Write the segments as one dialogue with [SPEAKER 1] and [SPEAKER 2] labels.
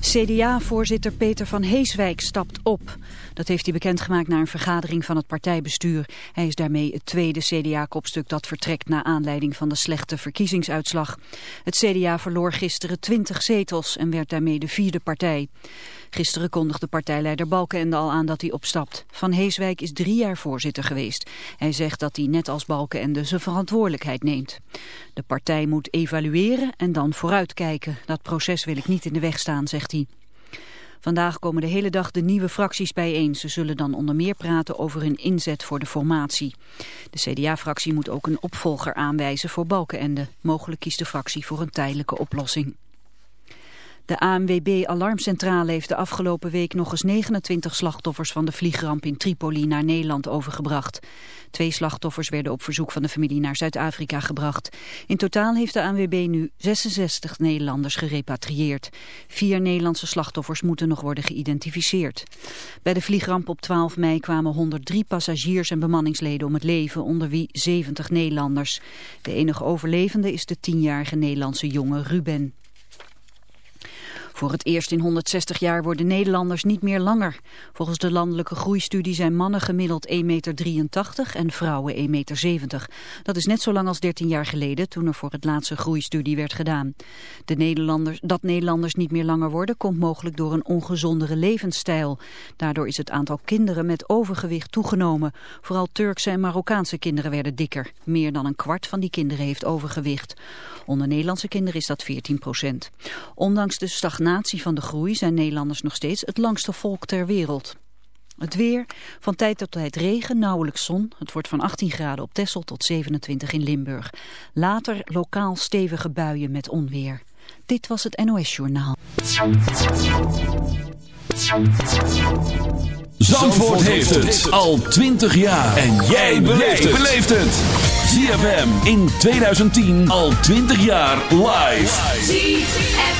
[SPEAKER 1] CDA-voorzitter Peter van Heeswijk stapt op. Dat heeft hij bekendgemaakt na een vergadering van het partijbestuur. Hij is daarmee het tweede CDA-kopstuk dat vertrekt na aanleiding van de slechte verkiezingsuitslag. Het CDA verloor gisteren 20 zetels en werd daarmee de vierde partij. Gisteren kondigde partijleider Balkenende al aan dat hij opstapt. Van Heeswijk is drie jaar voorzitter geweest. Hij zegt dat hij net als Balkenende zijn verantwoordelijkheid neemt. De partij moet evalueren en dan vooruitkijken. Dat proces wil ik niet in de weg staan, zegt hij. Vandaag komen de hele dag de nieuwe fracties bijeen. Ze zullen dan onder meer praten over hun inzet voor de formatie. De CDA-fractie moet ook een opvolger aanwijzen voor Balkenende. Mogelijk kiest de fractie voor een tijdelijke oplossing. De ANWB-alarmcentrale heeft de afgelopen week nog eens 29 slachtoffers van de vliegramp in Tripoli naar Nederland overgebracht. Twee slachtoffers werden op verzoek van de familie naar Zuid-Afrika gebracht. In totaal heeft de ANWB nu 66 Nederlanders gerepatrieerd. Vier Nederlandse slachtoffers moeten nog worden geïdentificeerd. Bij de vliegramp op 12 mei kwamen 103 passagiers en bemanningsleden om het leven, onder wie 70 Nederlanders. De enige overlevende is de 10-jarige Nederlandse jongen Ruben. Voor het eerst in 160 jaar worden Nederlanders niet meer langer. Volgens de landelijke groeistudie zijn mannen gemiddeld 1,83 meter en vrouwen 1,70 meter. Dat is net zo lang als 13 jaar geleden toen er voor het laatste groeistudie werd gedaan. De Nederlanders, dat Nederlanders niet meer langer worden komt mogelijk door een ongezondere levensstijl. Daardoor is het aantal kinderen met overgewicht toegenomen. Vooral Turkse en Marokkaanse kinderen werden dikker. Meer dan een kwart van die kinderen heeft overgewicht. Onder Nederlandse kinderen is dat 14 procent. Ondanks de stagnatie van de groei zijn Nederlanders nog steeds het langste volk ter wereld. Het weer, van tijd tot tijd regen, nauwelijks zon. Het wordt van 18 graden op Texel tot 27 in Limburg. Later lokaal stevige buien met onweer. Dit was het NOS Journaal.
[SPEAKER 2] Zandvoort heeft het al 20 jaar. En jij beleeft het. ZFM in 2010 al 20 jaar live.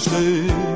[SPEAKER 3] geschreven.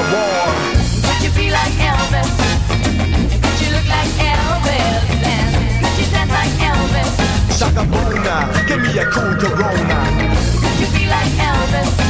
[SPEAKER 3] The wall.
[SPEAKER 4] Could you be like Elvis? Could you look like Elvis? And could you dance like Elvis?
[SPEAKER 3] Shaka Bona, give me a cool Corona.
[SPEAKER 4] Could you be like Elvis?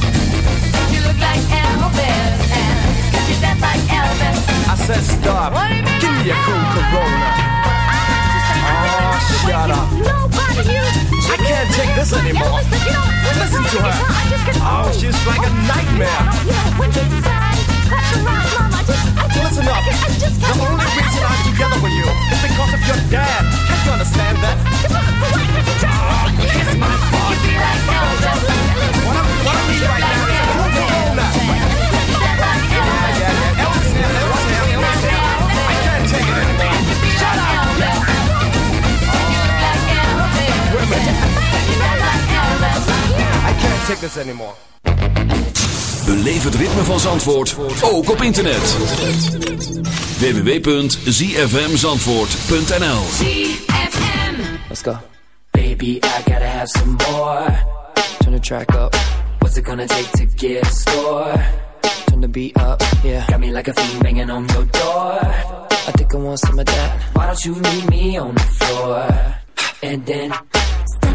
[SPEAKER 3] I said stop.
[SPEAKER 4] What do you mean
[SPEAKER 3] Give me a
[SPEAKER 4] like
[SPEAKER 3] cool
[SPEAKER 4] that?
[SPEAKER 3] Corona. Oh, shut up.
[SPEAKER 4] Nobody you.
[SPEAKER 3] I can't take this anymore.
[SPEAKER 4] Elvis, you know, when
[SPEAKER 3] Listen
[SPEAKER 4] you
[SPEAKER 3] to her.
[SPEAKER 4] I just get
[SPEAKER 3] Oh, she's like a nightmare.
[SPEAKER 4] You know, when you say, cut your rock, mom, I just, I just,
[SPEAKER 3] Listen up.
[SPEAKER 4] I, I just
[SPEAKER 3] The
[SPEAKER 4] can't
[SPEAKER 3] only reason I'm together with you is because of your dad. Can't you understand that?
[SPEAKER 4] Kiss my fault. You be like Elvis.
[SPEAKER 3] What I, what I need right now is a cool Corona. This anymore.
[SPEAKER 2] Beleef het ritme van Zandvoort ook op internet. www.zfmzandvoort.nl
[SPEAKER 5] ZFM.
[SPEAKER 6] Let's go. Baby, I gotta have some more. Turn the track up. What's it gonna take to get a score? Turn the beat up, yeah. Got me like a fiend banging on your door. I think I want some of that. Why don't you meet me on the floor? And then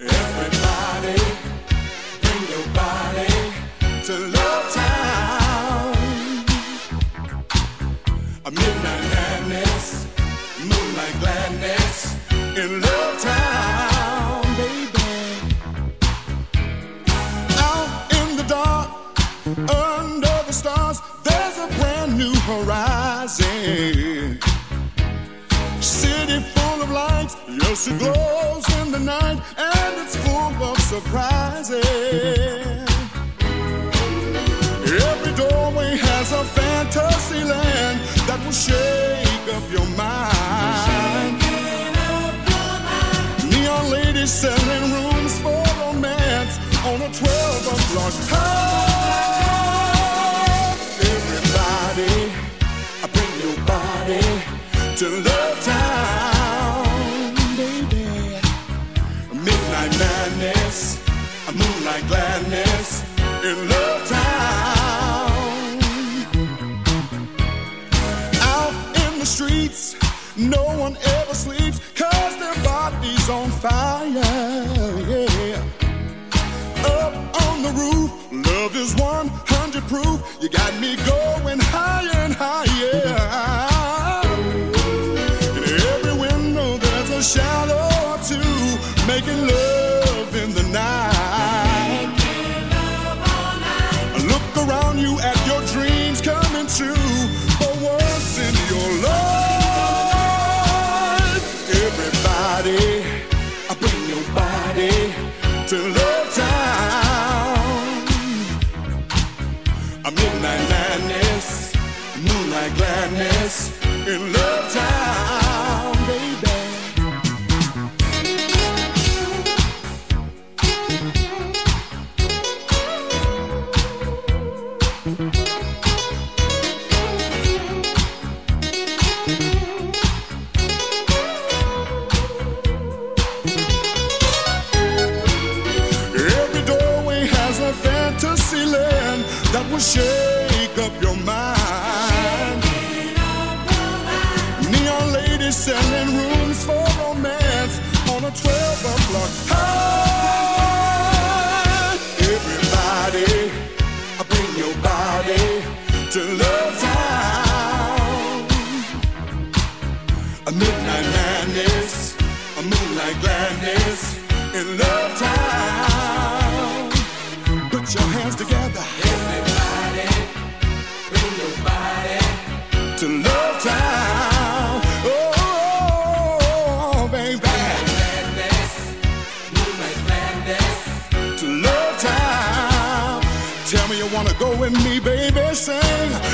[SPEAKER 7] Everybody. surprises. Every doorway has a fantasy land that will shake up your mind. Up your mind. Neon ladies selling rooms for romance on a 12 o'clock high. moonlight gladness in love
[SPEAKER 8] time.
[SPEAKER 9] listen